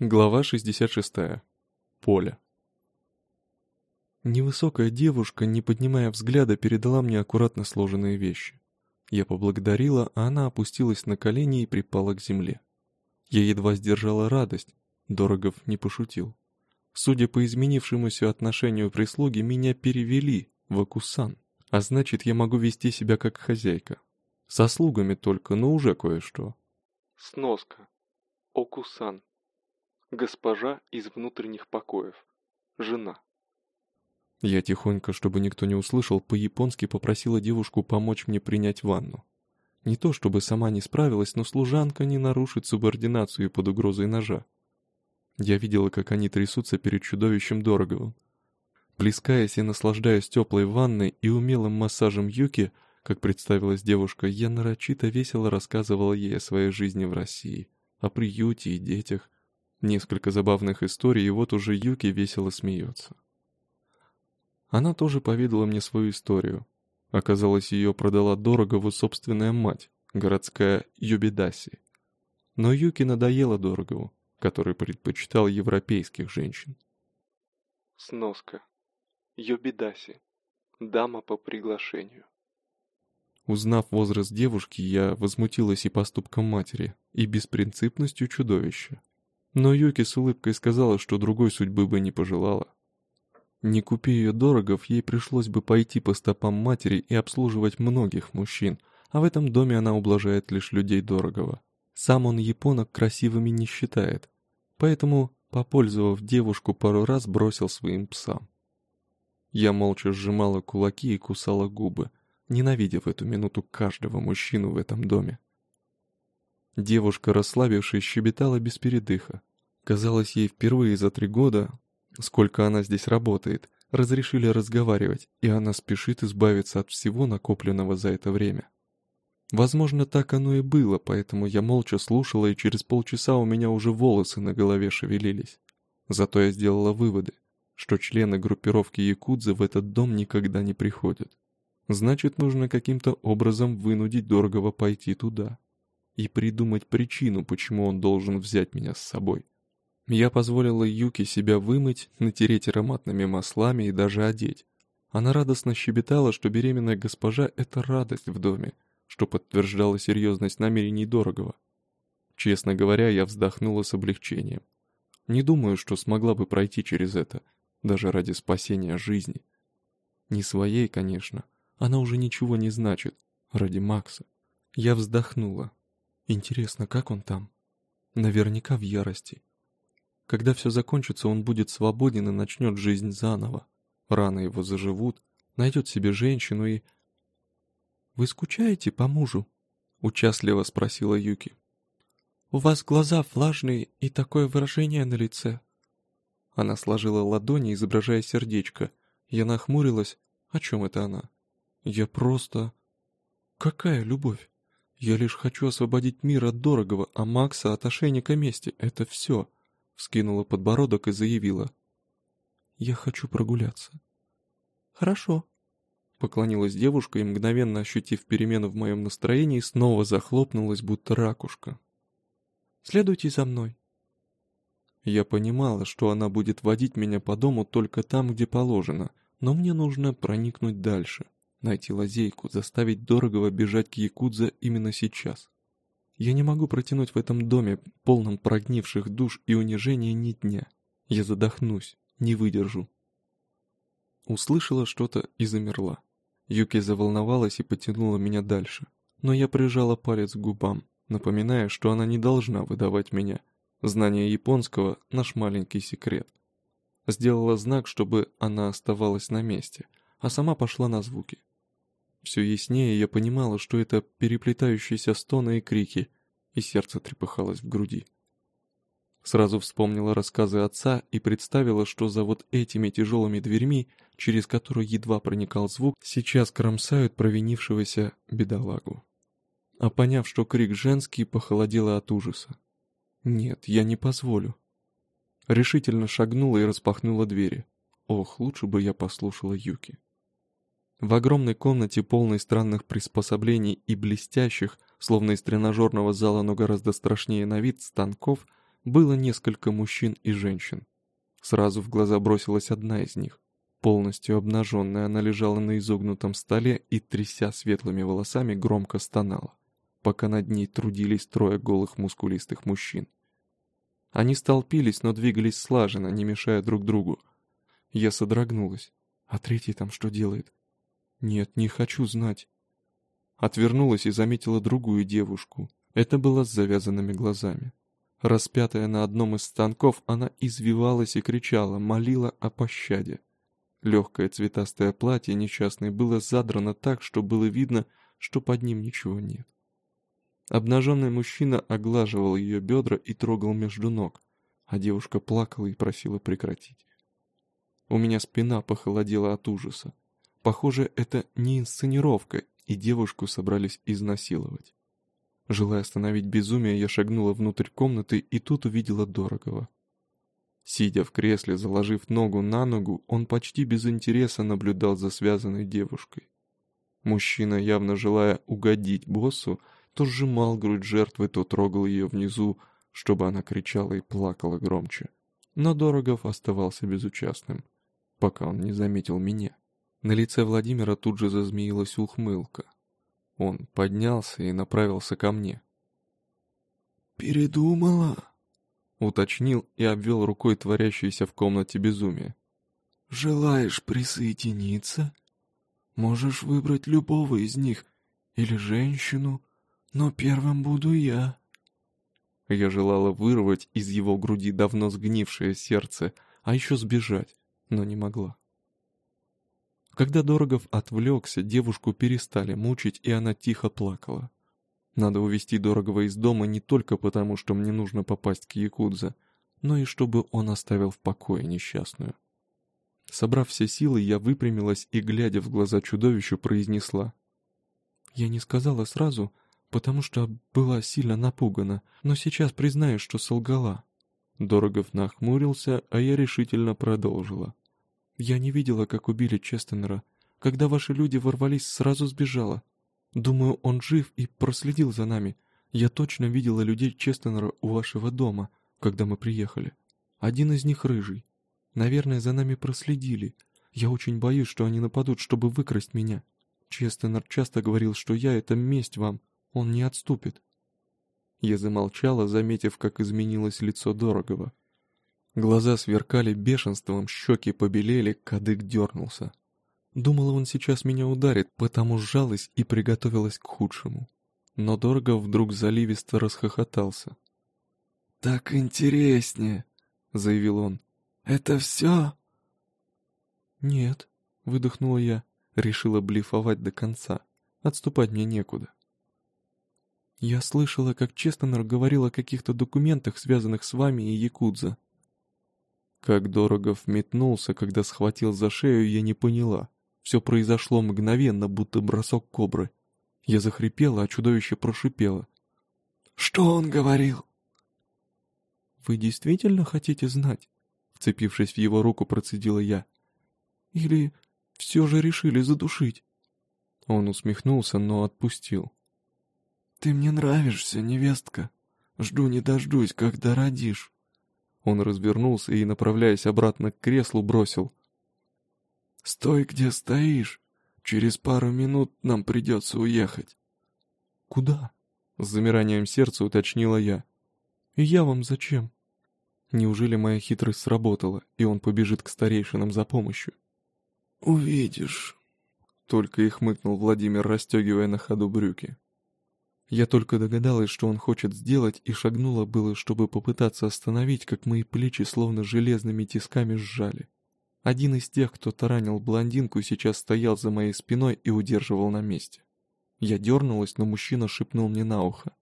Глава 66. Поле. Невысокая девушка, не поднимая взгляда, передала мне аккуратно сложенные вещи. Я поблагодарила, а она опустилась на колени и припала к земле. Я едва сдержала радость, Дорогов не пошутил. Судя по изменившемуся отношению прислуги, меня перевели в Акусан, а значит, я могу вести себя как хозяйка. Со слугами только, но уже кое-что. Сноска. Окусан Госпожа из внутренних покоев. Жена. Я тихонько, чтобы никто не услышал, по-японски попросила девушку помочь мне принять ванну. Не то чтобы сама не справилась, но служанка не нарушит субординацию под угрозой ножа. Я видела, как они трясутся перед чудовищем Дороговым. Плескаясь и наслаждаясь теплой ванной и умелым массажем Юки, как представилась девушка, я нарочито весело рассказывала ей о своей жизни в России, о приюте и детях, Несколько забавных историй, и вот уже Юки весело смеется. Она тоже поведала мне свою историю. Оказалось, ее продала Дорогову собственная мать, городская Юбидаси. Но Юки надоело Дорогову, который предпочитал европейских женщин. Сноска. Юбидаси. Дама по приглашению. Узнав возраст девушки, я возмутилась и поступком матери, и беспринципностью чудовища. Но Юки с улыбкой сказала, что другой судьбы бы не пожелала. Не купи ее дорогов, ей пришлось бы пойти по стопам матери и обслуживать многих мужчин, а в этом доме она ублажает лишь людей дорогого. Сам он японок красивыми не считает, поэтому, попользовав девушку пару раз, бросил своим псам. Я молча сжимала кулаки и кусала губы, ненавидя в эту минуту каждого мужчину в этом доме. Девушка, расслабившись, щебетала без передыха. Казалось, ей впервые за три года, сколько она здесь работает, разрешили разговаривать, и она спешит избавиться от всего накопленного за это время. Возможно, так оно и было, поэтому я молча слушала, и через полчаса у меня уже волосы на голове шевелились. Зато я сделала выводы, что члены группировки Якудзы в этот дом никогда не приходят. Значит, нужно каким-то образом вынудить Дорогого пойти туда и придумать причину, почему он должен взять меня с собой. Я позволила Юке себя вымыть, натереть ароматными маслами и даже одеть. Она радостно щебетала, что беременная госпожа — это радость в доме, что подтверждало серьезность намерений Дорогого. Честно говоря, я вздохнула с облегчением. Не думаю, что смогла бы пройти через это, даже ради спасения жизни. Не своей, конечно, она уже ничего не значит, ради Макса. Я вздохнула, Интересно, как он там? Наверняка в ярости. Когда все закончится, он будет свободен и начнет жизнь заново. Раны его заживут, найдет себе женщину и... «Вы скучаете по мужу?» — участливо спросила Юки. «У вас глаза влажные и такое выражение на лице». Она сложила ладони, изображая сердечко. Я нахмурилась. О чем это она? Я просто... Какая любовь? Я лишь хочу освободить мир от дорогого, а Макса от ошейника мести. Это все. Вскинула подбородок и заявила. Я хочу прогуляться. Хорошо. Поклонилась девушка и, мгновенно ощутив перемену в моем настроении, снова захлопнулась, будто ракушка. «Следуйте за мной». Я понимала, что она будет водить меня по дому только там, где положено, но мне нужно проникнуть дальше найти лазейку, заставить дорогого бежать к Якудзе именно сейчас. Я не могу протянуть в этом доме, полном прогнивших душ и унижения ни дня. Я задохнусь, не выдержу. Услышала что-то и замерла. Юки заволновалась и потянула меня дальше. Но я прижала палец к губам, напоминая, что она не должна выдавать меня. Знание японского — наш маленький секрет. Сделала знак, чтобы она оставалась на месте, а сама пошла на звуки. Все яснее я понимала, что это переплетающиеся стоны и крики, и сердце трепыхалось в груди. Сразу вспомнила рассказы отца и представила, что за вот этими тяжелыми дверьми, через которые едва проникал звук, сейчас кромсают провинившегося бедолагу. А поняв, что крик женский, похолодела от ужаса. «Нет, я не позволю». Решительно шагнула и распахнула двери. Ох, лучше бы я послушала Юки. В огромной комнате, полной странных приспособлений и блестящих, словно из тренажерного зала, но гораздо страшнее на вид, станков, было несколько мужчин и женщин. Сразу в глаза бросилась одна из них. Полностью обнаженная, она лежала на изогнутом столе и, тряся светлыми волосами, громко стонала, пока над ней трудились трое голых мускулистых мужчин. Они столпились, но двигались слаженно, не мешая друг другу. Я содрогнулась. А третий там что делает? Нет, не хочу знать. Отвернулась и заметила другую девушку. Это была с завязанными глазами. Распятая на одном из станков, она извивалась и кричала, молила о пощаде. Легкое цветастое платье несчастной было задрано так, что было видно, что под ним ничего нет. Обнаженный мужчина оглаживал ее бедра и трогал между ног, а девушка плакала и просила прекратить. У меня спина похолодела от ужаса. Похоже, это не инсценировка, и девушку собрались изнасиловать. Желая остановить безумие, я шагнула внутрь комнаты и тут увидела Дорогого. Сидя в кресле, заложив ногу на ногу, он почти без интереса наблюдал за связанной девушкой. Мужчина, явно желая угодить боссу, то сжимал грудь жертвы, то трогал ее внизу, чтобы она кричала и плакала громче. Но Дорогов оставался безучастным, пока он не заметил меня. На лице Владимира тут же зазмеилась ухмылка. Он поднялся и направился ко мне. «Передумала?» — уточнил и обвел рукой творящееся в комнате безумие. «Желаешь присоединиться? Можешь выбрать любого из них, или женщину, но первым буду я». Я желала вырвать из его груди давно сгнившее сердце, а еще сбежать, но не могла. Когда Дорогов отвлекся, девушку перестали мучить, и она тихо плакала. Надо увести Дорогова из дома не только потому, что мне нужно попасть к Якудзе, но и чтобы он оставил в покое несчастную. Собрав все силы, я выпрямилась и, глядя в глаза чудовищу, произнесла. «Я не сказала сразу, потому что была сильно напугана, но сейчас признаю, что солгала». Дорогов нахмурился, а я решительно продолжила. Я не видела, как убили Честенера. Когда ваши люди ворвались, сразу сбежала. Думаю, он жив и проследил за нами. Я точно видела людей Честенера у вашего дома, когда мы приехали. Один из них рыжий. Наверное, за нами проследили. Я очень боюсь, что они нападут, чтобы выкрасть меня. Честенер часто говорил, что я — это месть вам. Он не отступит. Я замолчала, заметив, как изменилось лицо Дорогого. Глаза сверкали бешенством, щеки побелели, кадык дернулся. Думала, он сейчас меня ударит, потому сжалась и приготовилась к худшему. Но Дорого вдруг заливисто расхохотался. «Так интереснее», — заявил он. «Это все?» «Нет», — выдохнула я, решила блефовать до конца. Отступать мне некуда. Я слышала, как Честонер говорил о каких-то документах, связанных с вами и Якудза. Как Дорогов метнулся, когда схватил за шею, я не поняла. Все произошло мгновенно, будто бросок кобры. Я захрипела, а чудовище прошипело. «Что он говорил?» «Вы действительно хотите знать?» Вцепившись в его руку, процедила я. «Или все же решили задушить?» Он усмехнулся, но отпустил. «Ты мне нравишься, невестка. Жду не дождусь, когда родишь». Он развернулся и, направляясь обратно к креслу, бросил. «Стой, где стоишь. Через пару минут нам придется уехать». «Куда?» — с замиранием сердца уточнила я. «И я вам зачем?» Неужели моя хитрость сработала, и он побежит к старейшинам за помощью? «Увидишь», — только и хмыкнул Владимир, расстегивая на ходу брюки. Я только догадалась, что он хочет сделать, и шагнула было, чтобы попытаться остановить, как мои плечи словно железными тисками сжали. Один из тех, кто таранил блондинку, сейчас стоял за моей спиной и удерживал на месте. Я дернулась, но мужчина шепнул мне на ухо.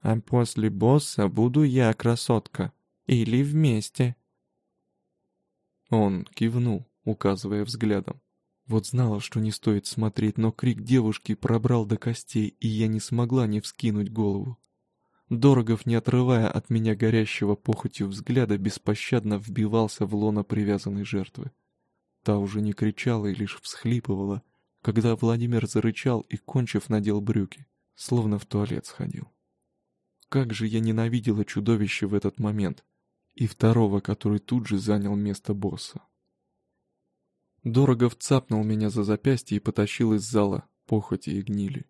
«А после босса буду я, красотка. Или вместе». Он кивнул, указывая взглядом. Вот знала, что не стоит смотреть, но крик девушки пробрал до костей, и я не смогла не вскинуть голову. Дорогов, не отрывая от меня горящего похотью взгляда, беспощадно вбивался в лоно привязанной жертвы. Та уже не кричала и лишь всхлипывала, когда Владимир зарычал и, кончив, надел брюки, словно в туалет сходил. как же я ненавидела чудовище в этот момент. И второго, который тут же занял место босса. Дорогов цапнул меня за запястье и потащил из зала, похоти и гнили.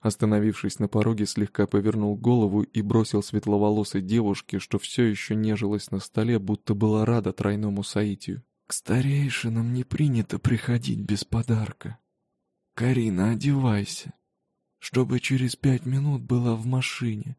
Остановившись на пороге, слегка повернул голову и бросил светловолосой девушке, что все еще нежилась на столе, будто была рада тройному соитию. «К старейшинам не принято приходить без подарка. Карина, одевайся, чтобы через пять минут была в машине.